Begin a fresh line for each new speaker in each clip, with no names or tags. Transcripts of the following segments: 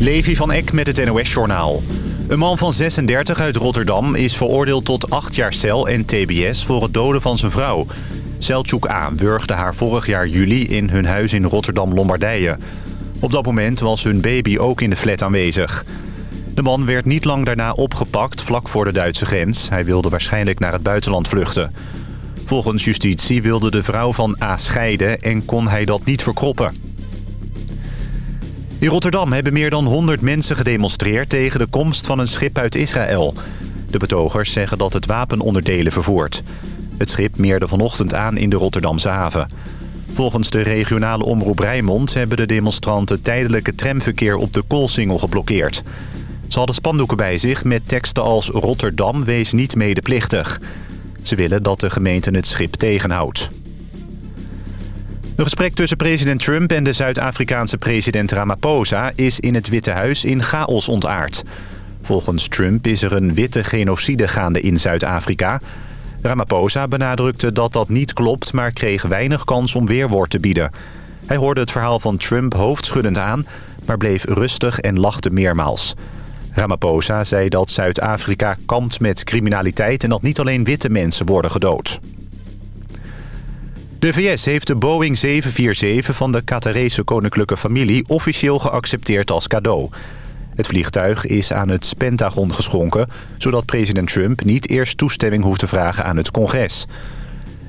Levi van Eck met het NOS-journaal. Een man van 36 uit Rotterdam is veroordeeld tot 8 jaar cel en tbs voor het doden van zijn vrouw. Selçuk A. wurgde haar vorig jaar juli in hun huis in Rotterdam-Lombardije. Op dat moment was hun baby ook in de flat aanwezig. De man werd niet lang daarna opgepakt vlak voor de Duitse grens. Hij wilde waarschijnlijk naar het buitenland vluchten. Volgens justitie wilde de vrouw van A scheiden en kon hij dat niet verkroppen. In Rotterdam hebben meer dan 100 mensen gedemonstreerd tegen de komst van een schip uit Israël. De betogers zeggen dat het wapenonderdelen vervoert. Het schip meerde vanochtend aan in de Rotterdamse haven. Volgens de regionale omroep Rijnmond hebben de demonstranten tijdelijke tramverkeer op de Koolsingel geblokkeerd. Ze hadden spandoeken bij zich met teksten als Rotterdam wees niet medeplichtig. Ze willen dat de gemeente het schip tegenhoudt. Een gesprek tussen president Trump en de Zuid-Afrikaanse president Ramaphosa... is in het Witte Huis in chaos ontaard. Volgens Trump is er een witte genocide gaande in Zuid-Afrika. Ramaphosa benadrukte dat dat niet klopt... maar kreeg weinig kans om weerwoord te bieden. Hij hoorde het verhaal van Trump hoofdschuddend aan... maar bleef rustig en lachte meermaals. Ramaphosa zei dat Zuid-Afrika kampt met criminaliteit... en dat niet alleen witte mensen worden gedood. De VS heeft de Boeing 747 van de Qatarese koninklijke familie officieel geaccepteerd als cadeau. Het vliegtuig is aan het Pentagon geschonken... zodat president Trump niet eerst toestemming hoeft te vragen aan het congres.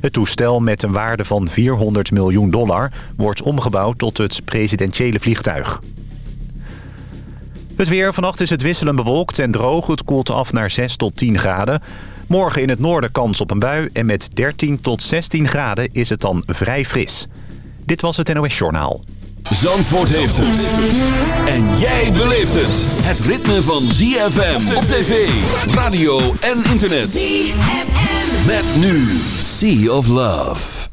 Het toestel met een waarde van 400 miljoen dollar... wordt omgebouwd tot het presidentiële vliegtuig. Het weer. Vannacht is het wisselend bewolkt en droog. Het koelt af naar 6 tot 10 graden. Morgen in het noorden kans op een bui en met 13 tot 16 graden is het dan vrij fris. Dit was het NOS Journaal.
Zandvoort heeft het. En jij beleeft het. Het ritme van ZFM op tv, radio en internet. ZFM. Met nu Sea of Love.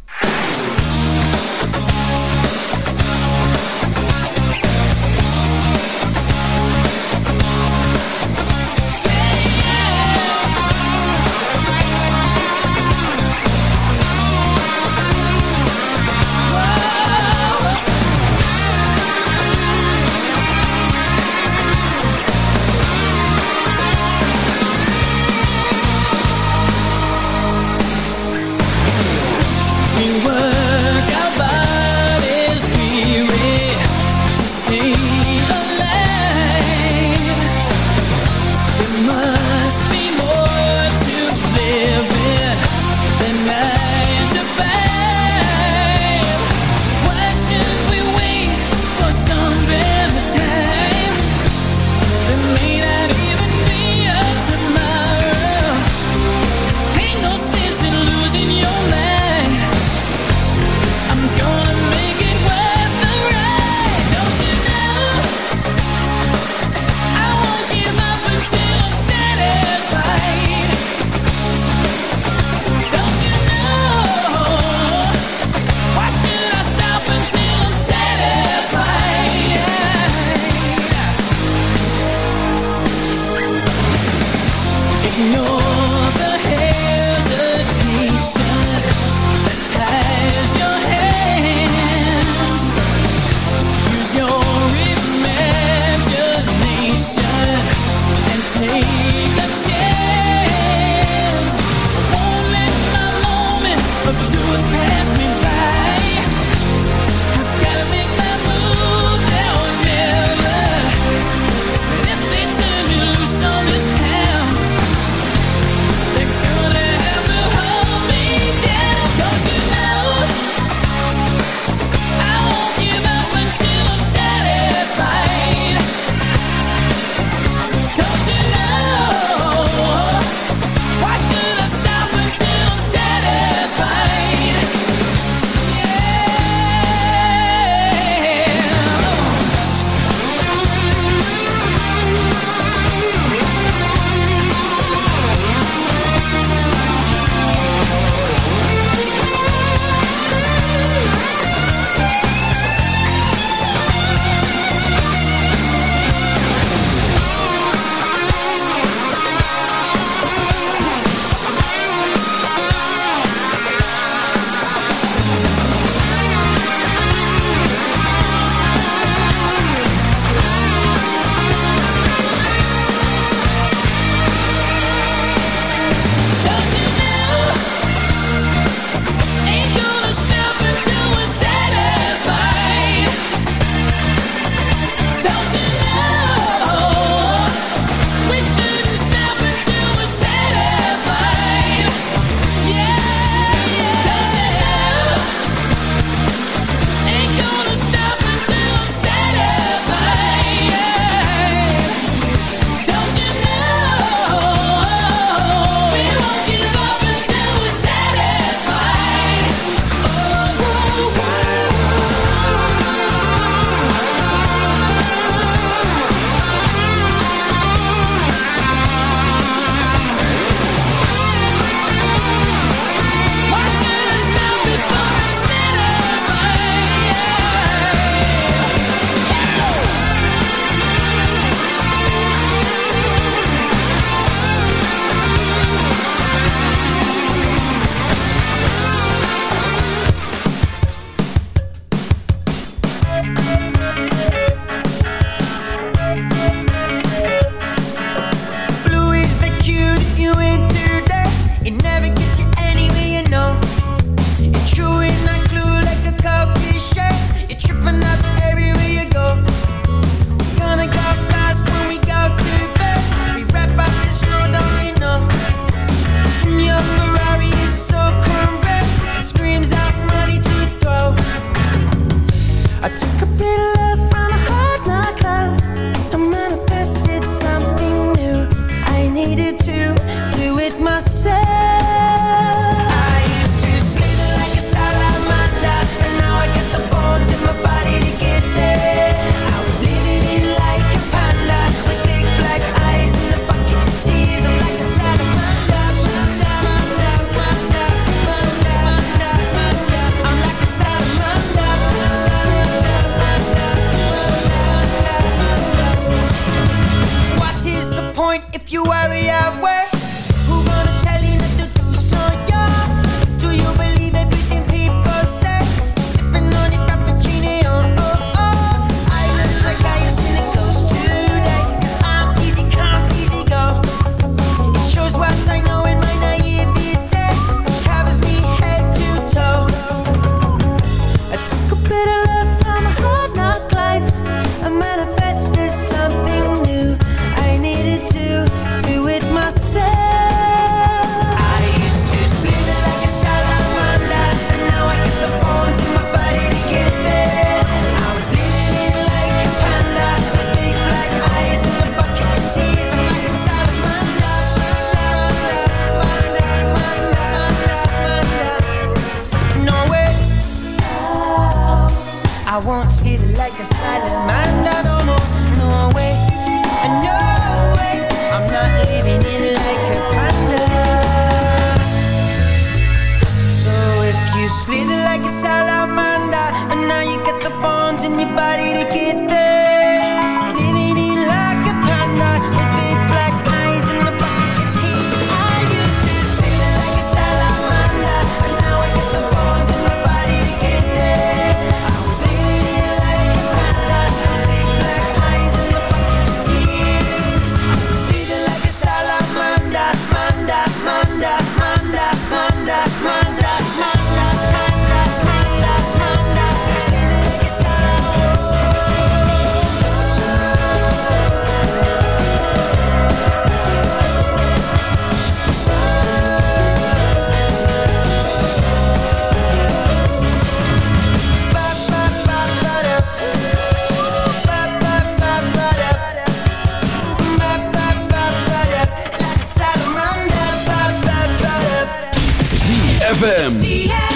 ZFM.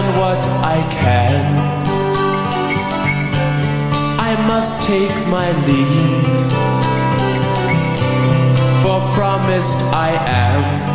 done what I can. I must take my
leave For promised I am.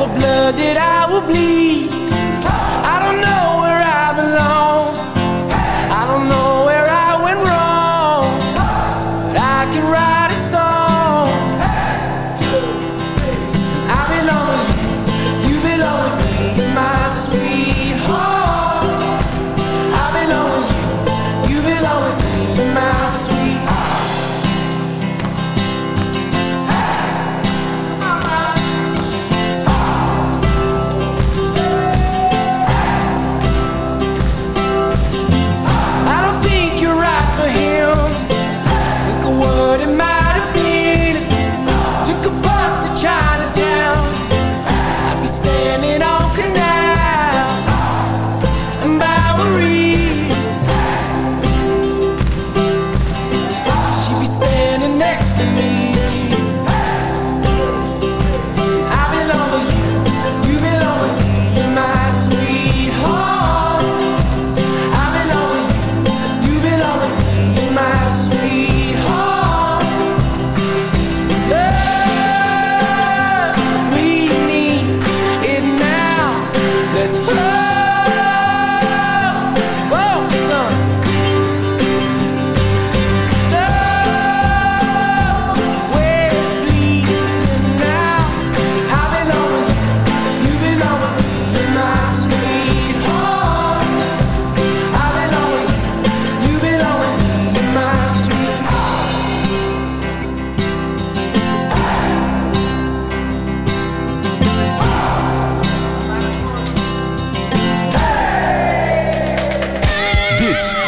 the blood that I will bleed.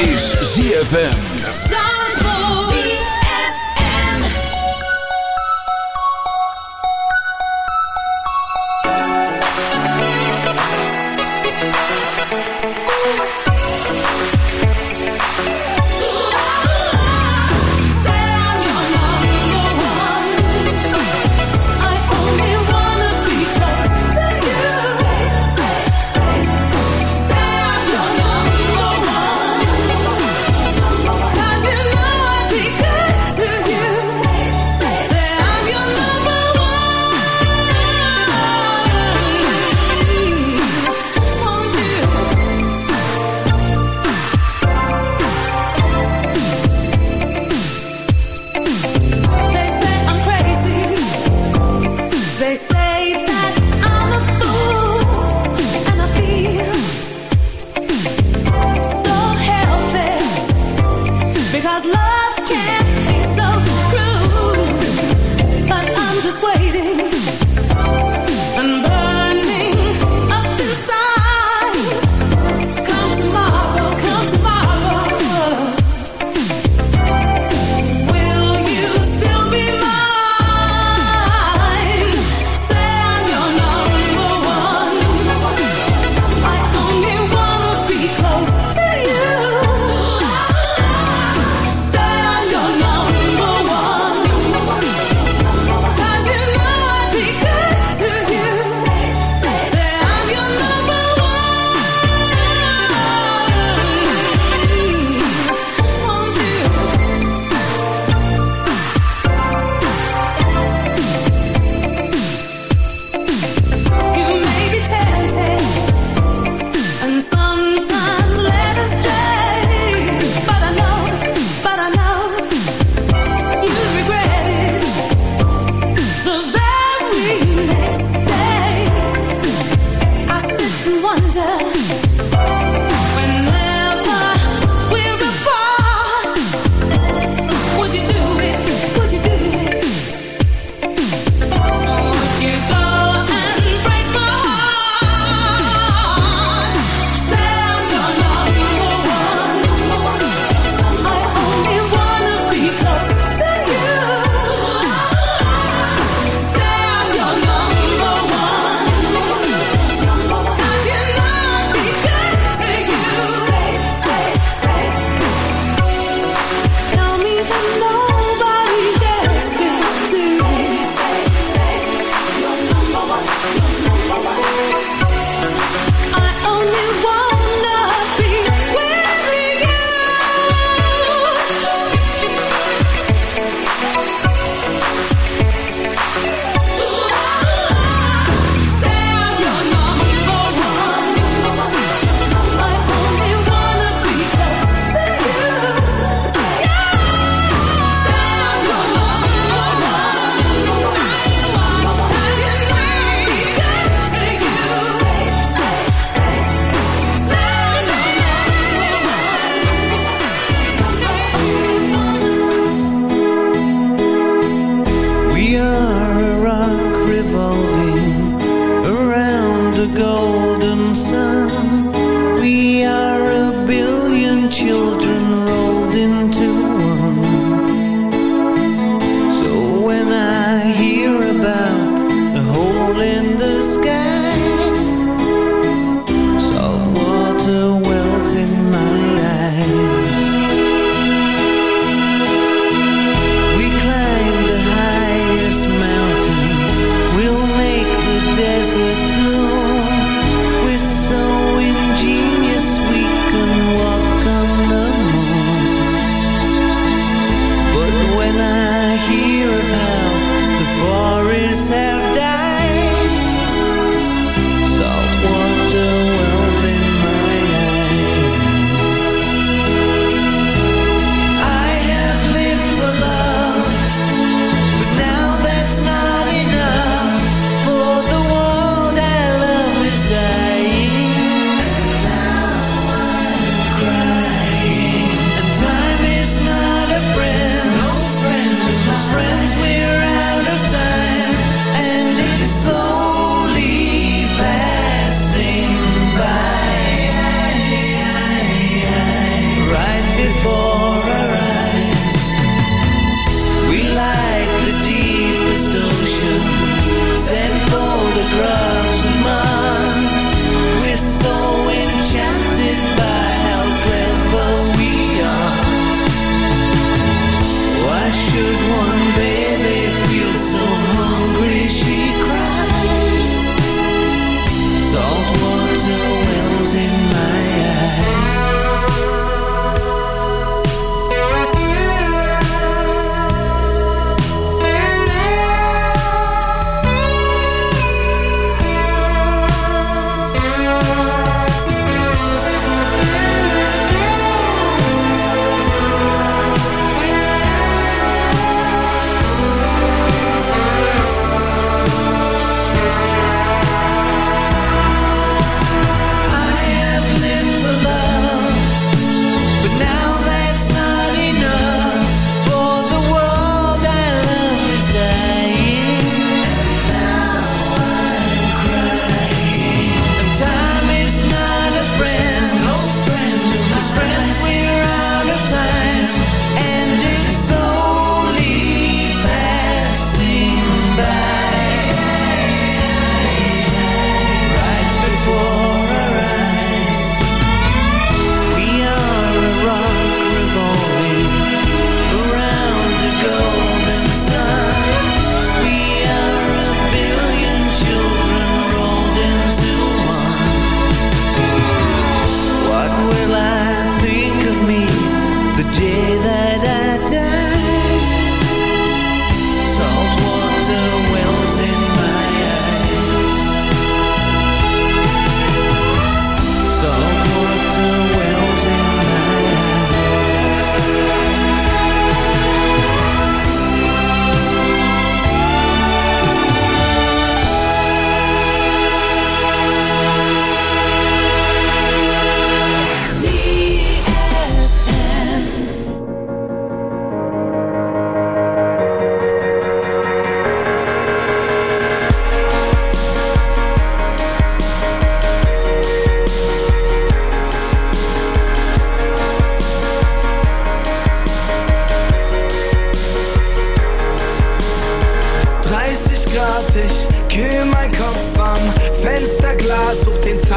is ZFM.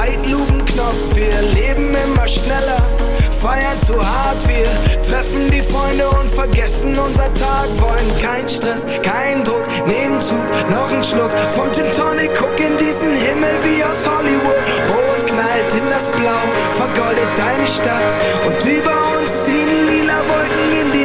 Zeitlupenknopf, wir leben immer schneller, feiern zu hart, wir treffen die Freunde und vergessen unser Tag, wollen kein Stress, kein Druck, nehmen Zug, noch ein Schluck vom Tintonic. Guck in diesen Himmel wie aus Hollywood, rot knallt in das Blau, vergoldet deine Stadt. Und über uns ziehen lila Wolken in die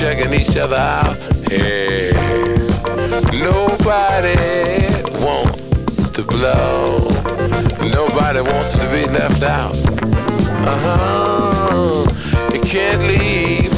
Checking each other out. Hey, nobody wants to blow. Nobody wants to be left out. Uh-huh. You can't leave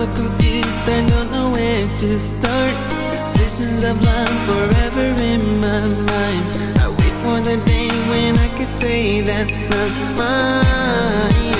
so confused, I don't know where to start. Visions of love forever in my mind. I wait for the day when I could say that love's mine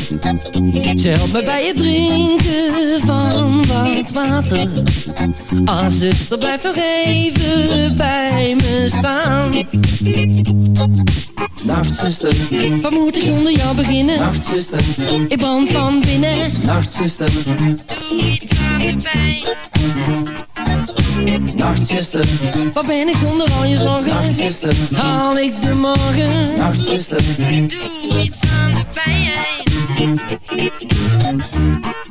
Ze helpt me bij het drinken van wat water Ah, zuster, blijf nog even bij me staan Nachtzuster, wat moet ik zonder jou beginnen? Nachtzuster, ik brand van binnen Nachtzuster, doe iets aan de pijn Nachtzuster, wat ben ik zonder al je zorgen? Nachtzuster, haal ik de morgen? Nachtzuster, doe iets aan de pijn. Thank you.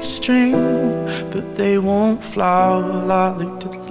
string, but they won't flower like they did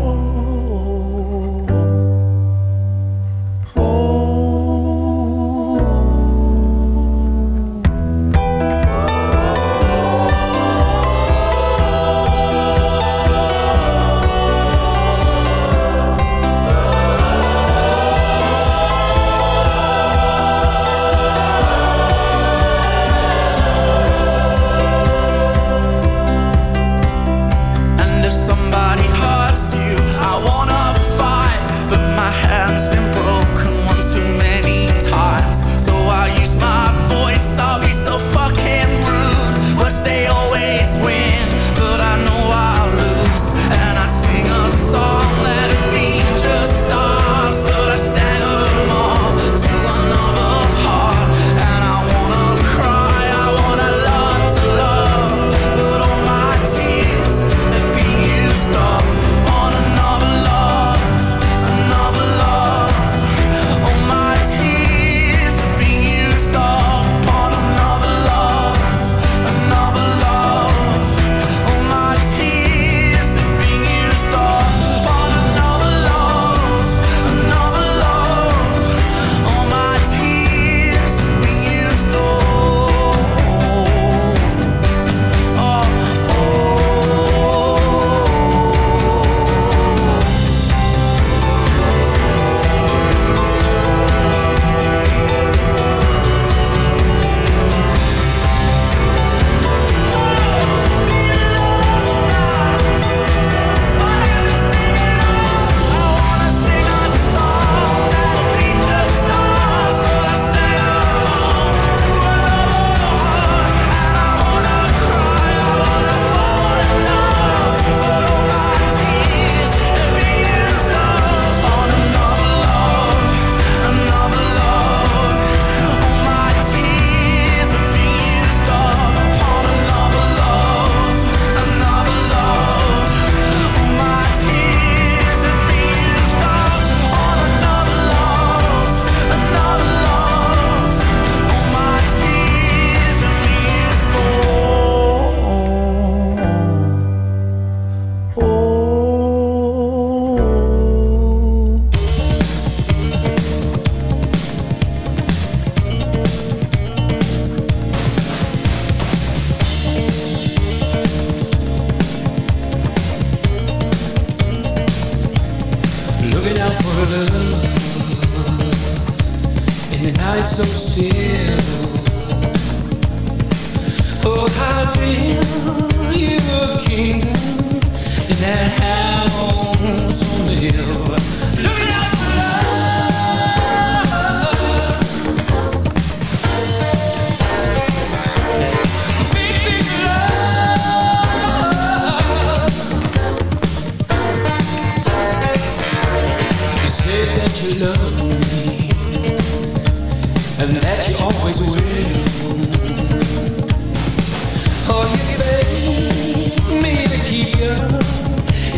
You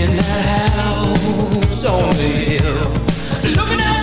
in that house on the hill, looking out